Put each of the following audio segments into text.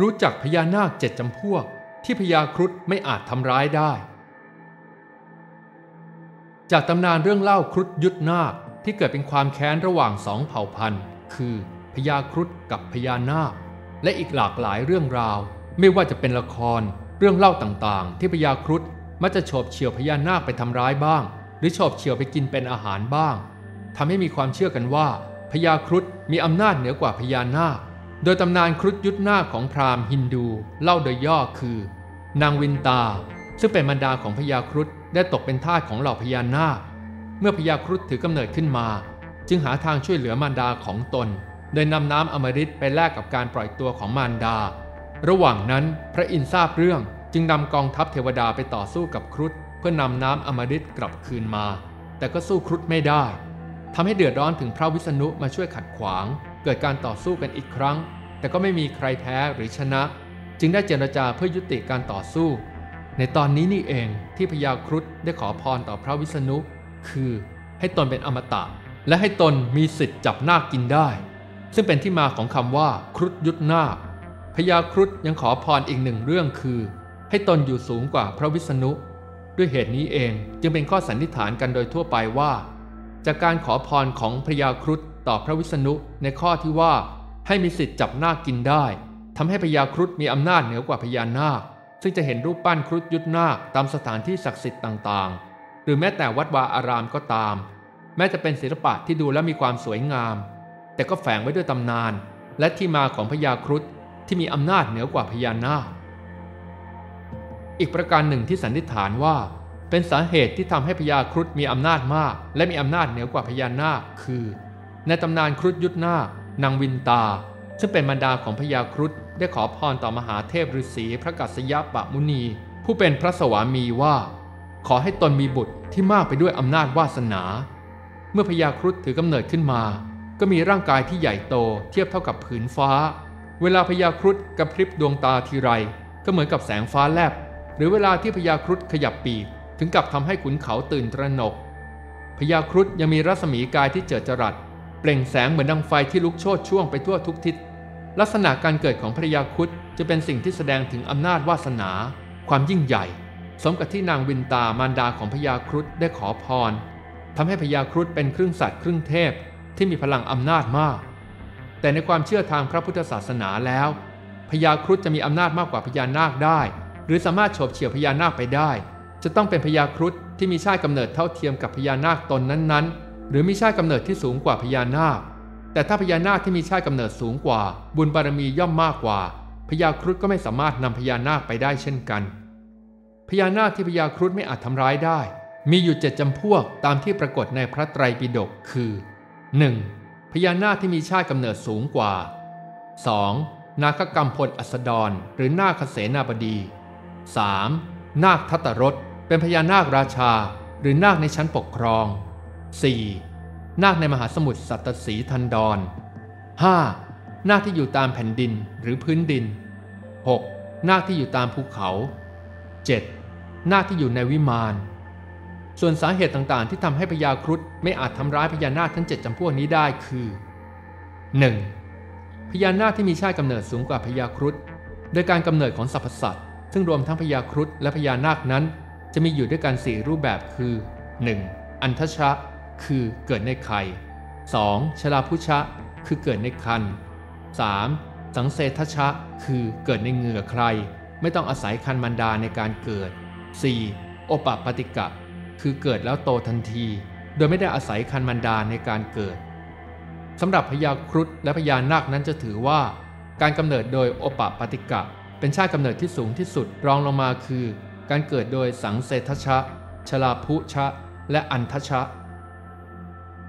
รู้จักพญานาคเจ็ดจำพวก ที่พญาครุฑไม่อาจทำร้ายได้ จากตำนานเรื่องเล่าครุฑยุทธนาคที่เกิดเป็นความแค้นระหว่างสองเผ่าพันธุ์ คือพญาครุฑกับพญานาค และอีกหลากหลายเรื่องราว ไม่ว่าจะเป็นละคร เรื่องเล่าต่างๆ ที่พญาครุฑมักจะโฉบเฉี่ยวพญานาคไปทำร้ายบ้าง หรือโฉบเฉี่ยวไปกินเป็นอาหารบ้างทำให้มีความเชื่อกันว่าพญาครุฑมีอำนาจเหนือกว่าพญานาค โดยตำนานครุฑยุทธนาคของพราหมณ์ฮินดูเล่าโดยย่อคือ นางวินตา ซึ่งเป็นมารดาของพญาครุฑได้ตกเป็นทาสของเหล่าพญานาค เมื่อพญาครุฑถือกำเนิดขึ้นมา จึงหาทางช่วยเหลือมารดาของตน โดยนำน้ำอมฤตไปแลกกับการปล่อยตัวของมารดา ระหว่างนั้นพระอินทร์ทราบเรื่องจึงนำกองทัพเทวดาไปต่อสู้กับครุฑเพื่อนำน้ำอมฤตกลับคืนมา แต่ก็สู้ครุฑไม่ได้ทำให้เดือดร้อนถึงพระวิษณุมาช่วยขัดขวาง เกิดการต่อสู้กันอีกครั้ง แต่ก็ไม่มีใครแพ้หรือชนะ จึงได้เจรจาเพื่อยุติการต่อสู้ ในตอนนี้นี่เองที่พญาครุฑได้ขอพรต่อพระวิษณุ คือให้ตนเป็นอมตะ และให้ตนมีสิทธิ์จับนาคกินได้ ซึ่งเป็นที่มาของคำว่าครุฑยุทธนาคพญาครุฑยังขอพรอีกหนึ่งเรื่องคือ ให้ตนอยู่สูงกว่าพระวิษณุ ด้วยเหตุนี้เองจึงเป็นข้อสันนิษฐานกันโดยทั่วไปว่า จากการขอพรของพระยาครุฑ ต่อพระวิษณุในข้อที่ว่า ให้มีสิทธิ์จับนาคกินได้ทำให้พญาครุฑมีอำนาจเหนือกว่าพญานาค ซึ่งจะเห็นรูปปั้นครุฑยุทธนาคตามสถานที่ศักดิ์สิทธิ์ต่างๆ หรือแม้แต่วัดวาอารามก็ตาม แม้จะเป็นศิลปะที่ดูและมีความสวยงาม แต่ก็แฝงไว้ด้วยตำนาน และที่มาของพญาครุฑที่มีอำนาจเหนือกว่าพญานาค อีกประการหนึ่งที่สันนิษฐานว่า เป็นสาเหตุที่ทำให้พญาครุฑมีอำนาจมาก และมีอำนาจเหนือกว่าพญานาคคือ ในตำนานครุฑยุทธนานางวินตา ซึ่งเป็นมารดาของพญาครุฑได้ขอพรต่อมหาเทพฤาษีพระกัสสยปะมุนี ผู้เป็นพระสวามีว่า ขอให้ตนมีบุตรที่มากไปด้วยอำนาจวาสนา เมื่อพญาครุฑถือกำเนิดขึ้นมา ก็มีร่างกายที่ใหญ่โตเทียบเท่ากับผืนฟ้า เวลาพญาครุฑกระพริบดวงตาทีไร ก็เหมือนกับแสงฟ้าแลบ หรือเวลาที่พญาครุฑขยับปีกถึงกับทำให้ขุนเขาตื่นตระหนกพญาครุฑยังมีรัศมีกายที่เจิดจรัส เปล่งแสงเหมือนดังไฟที่ลุกโชนช่วงไปทั่วทุกทิศ ลักษณะการเกิดของพญาครุฑจะเป็นสิ่งที่แสดงถึงอำนาจวาสนา ความยิ่งใหญ่ สมกับที่นางวินตามารดาของพญาครุฑได้ขอพรทำให้พญาครุฑเป็นครึ่งสัตว์ครึ่งเทพที่มีพลังอำนาจมาก แต่ในความเชื่อทางพระพุทธศาสนาแล้วพญาครุฑจะมีอำนาจมากกว่าพญานาคได้ หรือสามารถโฉบเฉี่ยวพญานาคไปได้ จะต้องเป็นพญาครุฑที่มีชาติกำเนิดเท่าเทียมกับพญานาคตนนั้นๆ หรือมีชาติกำเนิดที่สูงกว่าพญานาค แต่ถ้าพญานาคที่มีชาติกำเนิดสูงกว่า บุญบารมีย่อมมากกว่าพญาครุฑก็ไม่สามารถนำพญานาคไปได้เช่นกันพญานาคที่พญาครุฑไม่อาจทำร้ายได้ มีอยู่เจ็ดจำพวกตามที่ปรากฏในพระไตรปิฎกคือ 1. พญานาคที่มีชาติกำเนิดสูงกว่า 2. นาคกรรมพลอัสดร หรือนาคเสนาบดี 3. นาคทัตรสเป็นพญานาคราชา หรือนาคในชั้นปกครอง 4. นาคในมหาสมุทรสัตสีทันดร 5. นาคที่อยู่ตามแผ่นดินหรือพื้นดิน 6. นาคที่อยู่ตามภูเขา 7. นาคที่อยู่ในวิมาน ส่วนสาเหตุต่างๆ ที่ทำให้พญาครุฑไม่อาจทำร้ายพญานาคทั้งเจ็ดจำพวกนี้ได้คือ 1. พญานาคที่มีชาติกำเนิดสูงกว่าพญาครุฑโดยการกำเนิดของสรรพสัตว์ซึ่งรวมทั้งพญาครุฑและพญานาคนั้น จะมีอยู่ด้วยกันสี่รูปแบบคือ 1. อันทชะ คือเกิดในไข่ 2. ชลาพุชะ คือเกิดในคัน 3. สังเสทชะ คือเกิดในเหงื่อใคร ไม่ต้องอาศัยคันมันดาในการเกิด 4. โอปปปติกะ คือเกิดแล้วโตทันที โดยไม่ได้อาศัยคันมันดาในการเกิดสำหรับพญาครุฑและพญานาคนั้นจะถือว่า การกำเนิดโดยโอปปติกะ เป็นชาติกำเนิดที่สูงที่สุดรองลงมาคือ การเกิดโดยสังเสทชะ ชลาภุชะ และอันทชะ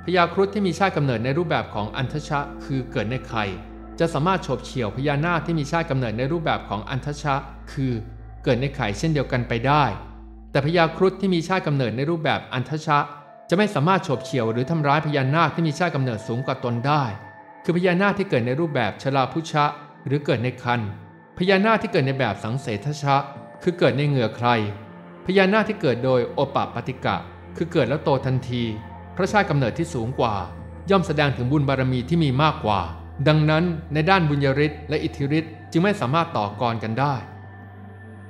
พญาครุฑที่มีชาติกำเนิดในรูปแบบของอันทชะ คือเกิดในไข่จะสามารถโฉบเฉี่ยวพญานาคที่มีชาติกำเนิดในรูปแบบของอันทชะ คือเกิดในไข่เช่นเดียวกันไปได้ แต่พญาครุฑที่มีชาติกำเนิดในรูปแบบอันทชะ จะไม่สามารถโฉบเฉี่ยวหรือทำร้ายพญานาคที่มีชาติกำเนิดสูงกว่าตนได้ คือพญานาคที่เกิดในรูปแบบชลาภุชะ หรือเกิดในคันพญานาคที่เกิดในแบบสังเสทชะ คือเกิดในเหงื่อใครพญานาคที่เกิดโดยโอปปฏิกะ คือเกิดแล้วโตทันที พระชาติกำเนิดที่สูงกว่า ย่อมแสดงถึงบุญบารมีที่มีมากกว่า ดังนั้นในด้านบุญญาฤทธิ์และอิทธิฤทธิ์จึงไม่สามารถต่อกรกันได้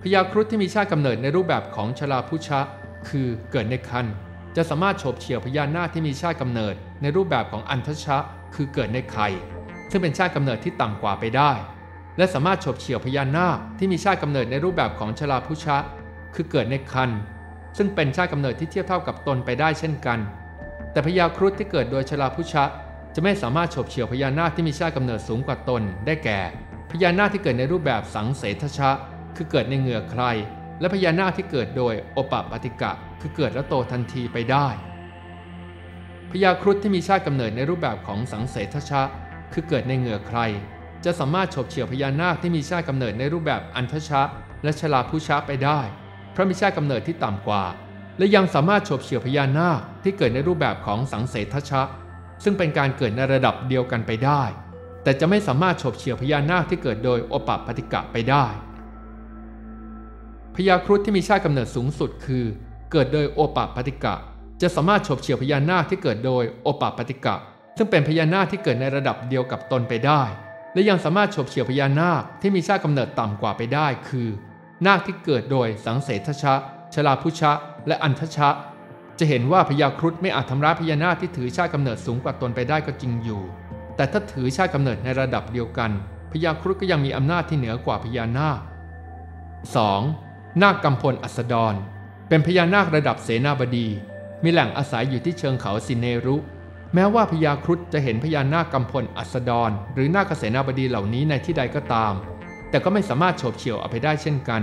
พญาครุฑที่มีชาติกำเนิดในรูปแบบของชลาพุชะ คือเกิดในคันจะสามารถโฉบเฉี่ยวพญานาคที่มีชาติกำเนิด ในรูปแบบของอันทชะ คือเกิดในไข่ซึ่งเป็นชาติกำเนิดที่ต่ำกว่าไปได้ และสามารถโฉบเฉี่ยวพญานาคที่มีชาติกำเนิดในรูปแบบของชลาพุชะ คือเกิดในคันซึ่งเป็นชาติกำเนิดที่เทียบเท่ากับตนไปได้เช่นกัน แต่พญาครุฑที่เกิดโดยชลาพุชะ จะไม่สามารถโฉบเฉี่ยวพญานาคที่มีชาติกำเนิดสูงกว่าตนได้แก่ พญานาคที่เกิดในรูปแบบสังเสทชะ คือเกิดในเหงื่อใคร และพญานาคที่เกิดโดยโอปปปฏิกะ คือเกิดแล้วโตทันทีไปได้ พญาครุฑที่มีชาติกำเนิดในรูปแบบของสังเสทชะ คือเกิดในเหงื่อใคร จะสามารถฉบเฉี่ยวพญานาคที่มีชาติกำเนิดในรูปแบบอันทชะ และชลาผู้ชะไปได้เพราะมีชาติกำเนิดที่ต่ำกว่า และยังสามารถฉบเฉี่ยวพญานาคที่เกิดในรูปแบบของสังเสทชะ ซึ่งเป็นการเกิดในระดับเดียวกันไปได้ แต่จะไม่สามารถฉบเฉี่ยวพญานาคที่เกิดโดยโอปปปฏิกะไปได้พญาครุฑที่มีชาติกำเนิดสูงสุดคือ เกิดโดยโอปปปฏิกะ จะสามารถฉบเฉี่ยวพญานาคที่เกิดโดยโอปปปฏิกะ ซึ่งเป็นพญานาคที่เกิดในระดับเดียวกับตนไปได้ และยังสามารถฉบเฉี่ยวพญานาคที่มีชาติกำเนิดต่ำกว่าไปได้ คือ นาคที่เกิดโดยสังเสทชะ ชลาพุชะ และอันทชะ จะเห็นว่าพญาครุฑไม่อาจทำร้ายพญานาคที่ถือชาติกำเนิดสูงกว่าตนไปได้ก็จริงอยู่ แต่ถ้าถือชาติกำเนิดในระดับเดียวกันพญาครุฑก็ยังมีอำนาจที่เหนือกว่าพญานาค 2. นาคกำพลอัสดร เป็นพญานาคระดับเสนาบดี มีแหล่งอาศัยอยู่ที่เชิงเขาสินเนรุ แม้ว่าพญาครุฑจะเห็นพญานาคกำพลอัสดร หรือนาคเสนาบดีเหล่านี้ในที่ใดก็ตาม แต่ก็ไม่สามารถโฉบเฉี่ยวเอาไปได้เช่นกัน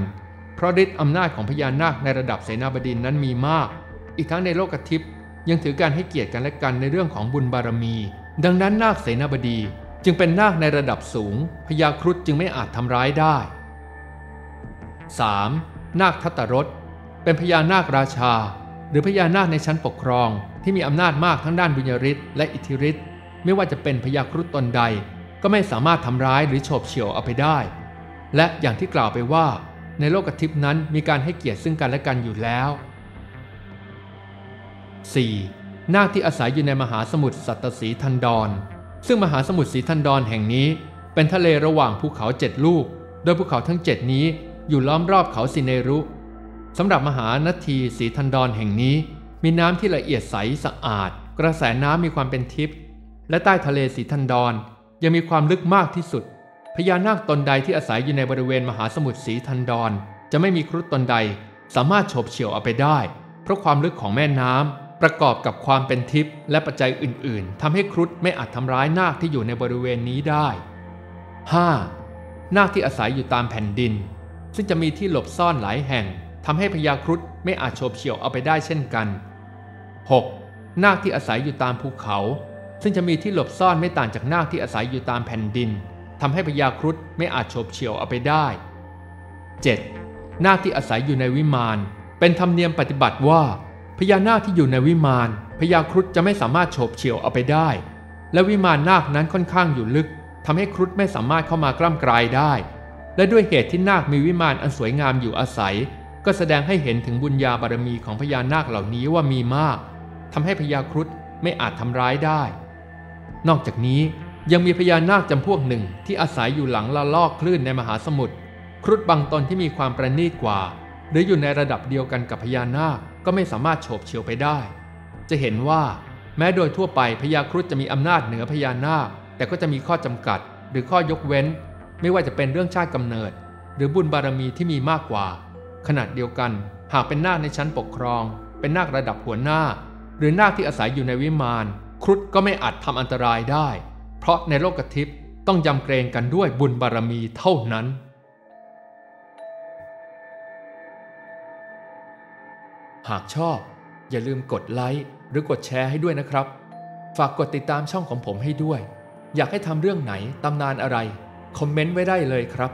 เพราะฤทธิ์อำนาจของพญานาคในระดับเสนาบดีนั้นมีมาก อีกทั้งในโลกทิพย์ยังถือการให้เกียรติกันและกันในเรื่องของบุญบารมี ดังนั้นนาคเสนาบดีจึงเป็นนาคในระดับสูงพญาครุฑจึงไม่อาจทำร้ายได้ 3. นาคทัตตรสเป็นพญานาคราชา หรือพญานาคในชั้นปกครองที่มีอำนาจมากทั้งด้านบุญญาฤทธิ์และอิทธิฤทธิ์ไม่ว่าจะเป็นพญาครุฑตนใด ก็ไม่สามารถทำร้ายหรือโฉบเฉี่ยวเอาไปได้ และอย่างที่กล่าวไปว่า ในโลกทิพนั้นมีการให้เกียรติซึ่งกันและกันอยู่แล้ว 4. นาคที่อาศัยอยู่ในมหาสมุทรสัตสีทันดอนซึ่งมหาสมุทรสีทันดอนแห่งนี้ เป็นทะเลระหว่างภูเขาเจ็ดลูก โดยภูเขาทั้งเจ็ดนี้อยู่ล้อมรอบเขาสิเนรุสำหรับมหานาทีสีทันดอนแห่งนี้ มีน้ำที่ละเอียดใสสะอาด กระแสน้ำมีความเป็นทิพย์และใต้ทะเลสีทันดอนยังมีความลึกมากที่สุด พญานาคตนใดที่อาศัยอยู่ในบริเวณมหาสมุทรสีทันดอนจะไม่มีครุฑตนใด สามารถโฉบเฉี่ยวเอาไปได้ เพราะความลึกของแม่น้ำประกอบกับความเป็นทิพย์และปัจจัยอื่น ๆทำให้ครุฑไม่อาจทำร้ายนาคที่อยู่ในบริเวณนี้ได้ 5. นาคที่อาศัยอยู่ตามแผ่นดิน ซึ่งจะมีที่หลบซ่อนหลายแห่งทำให้พญาครุฑไม่อาจโฉบเฉี่ยวเอาไปได้เช่นกัน 6. นาคที่อาศัยอยู่ตามภูเขา ซึ่งจะมีที่หลบซ่อนไม่ต่างจากนาคที่อาศัยอยู่ตามแผ่นดิน ทำให้พญาครุฑไม่อาจโฉบเฉี่ยวเอาไปได้ 7. นาคที่อาศัยอยู่ในวิมานเป็นธรรมเนียมปฏิบัติว่า พญานาคที่อยู่ในวิมานพญาครุฑจะไม่สามารถโฉบเฉี่ยวเอาไปได้ และวิมานนาคนั้นค่อนข้างอยู่ลึกทำให้ครุฑไม่สามารถเข้ามากล้ำกลายได้ และด้วยเหตุที่นาคมีวิมานอันสวยงามอยู่อาศัย ก็แสดงให้เห็นถึงบุญญาบารมีของพญานาคเหล่านี้ว่ามีมากทำให้พญาครุฑไม่อาจทำร้ายได้ นอกจากนี้ ยังมีพญานาคจำพวกหนึ่งที่อาศัยอยู่หลังละลอกคลื่นในมหาสมุทรครุฑบางตนที่มีความประณีตกว่า หรืออยู่ในระดับเดียวกันกับพญานาคก็ไม่สามารถโฉบเฉี่ยวไปได้ จะเห็นว่า แม้โดยทั่วไปพญาครุฑจะมีอำนาจเหนือพญานาค แต่ก็จะมีข้อจำกัด หรือข้อยกเว้น ไม่ว่าจะเป็นเรื่องชาติกำเนิด หรือบุญบารมีที่มีมากกว่า ขนาดเดียวกัน หากเป็นนาคในชั้นปกครอง เป็นนาคระดับหัวหน้า หรือนาคที่อาศัยอยู่ในวิมานครุฑก็ไม่อาจทำอันตรายได้ เพราะในโลกทิพย์ต้องยำเกรงกันด้วยบุญบารมีเท่านั้น หากชอบ อย่าลืมกดไลค์หรือกดแชร์ให้ด้วยนะครับ ฝากกดติดตามช่องของผมให้ด้วย อยากให้ทำเรื่องไหนตำนานอะไร คอมเมนต์ไว้ได้เลยครับ